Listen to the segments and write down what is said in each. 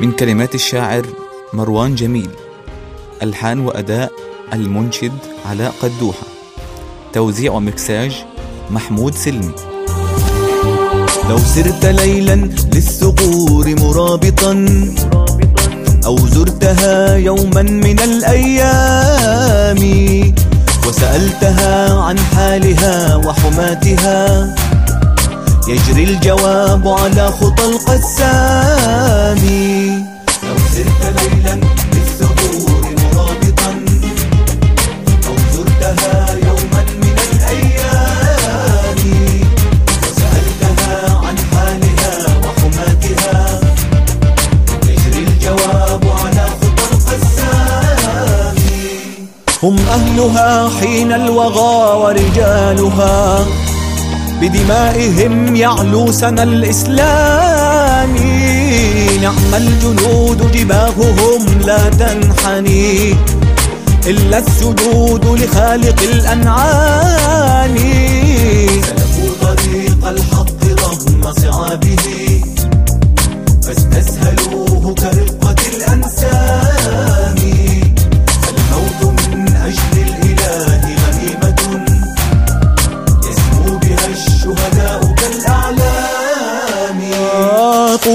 من كلمات الشاعر مروان جميل ألحان وأداء المنشد علاء قدوحة توزيع ومكساج محمود سلمي. لو سرت ليلا للثغور مرابطا أو زرتها يوما من الأيام وسألتها عن حالها وحماتها يجري الجواب على خطى القسام. لو سرت ليلا للثغور مرابطا. أو زرتها يوما من الأيام. وسألتها عن حالها وحماتها يجري الجواب على خطى القسام. هم أهلها حين الوغى ورجالها. بدمائهم يعلو سنا الإسلام. نعم الجنود جباههم لا تنحني. إلا السجود لخالق الأنعام. سلكوا طريق الحق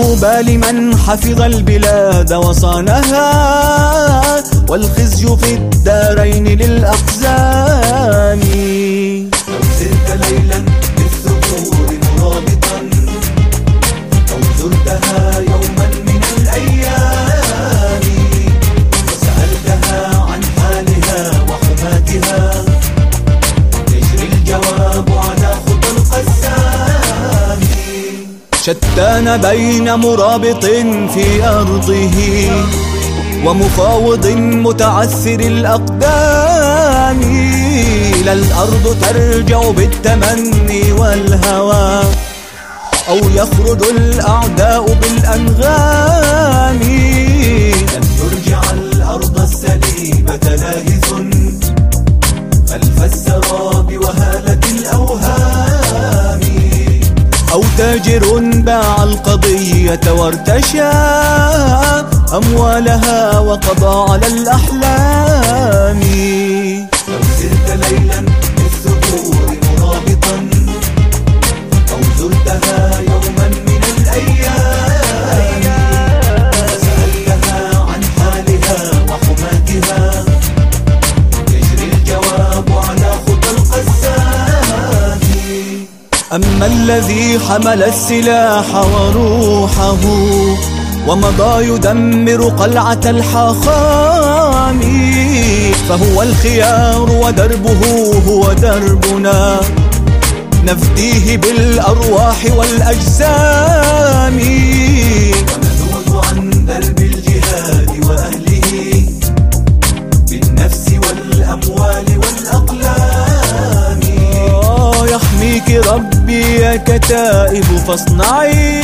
طوبى لمن حفظ البلاد وصانها والخزي في الدارين للأقزام. شتان بين مرابط في أرضه ومفاوض متعثر الأقدام. لا الأرض ترجع بالتمني والهوى أو يخرج الأعداء بالأنغام. باع القضية وارتشى أموالها وقضى على الأحلام. لو سرت ليلا للثغور أما الذي حمل السلاح وروحه ومضى يدمر قلعة الحاخام فهو الخيار ودربه هو دربنا. نفديه بالأرواح والأجسام. يا كتائب فاصنعي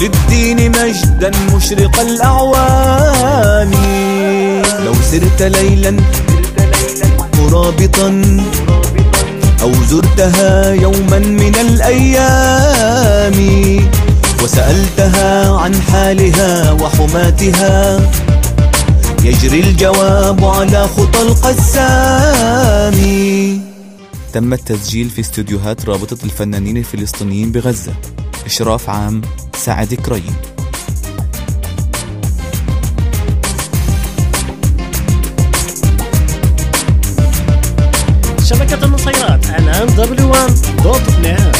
للدين مجدا مشرق الأعوام. لو سرت ليلا مرابطا أو زرتها يوما من الأيام وسألتها عن حالها وحماتها يجري الجواب على خطى القسام. تم التسجيل في استوديوهات رابطة الفنانين الفلسطينيين بغزة. إشراف عام سعد كريم شبكة النصيرات الآن w1.net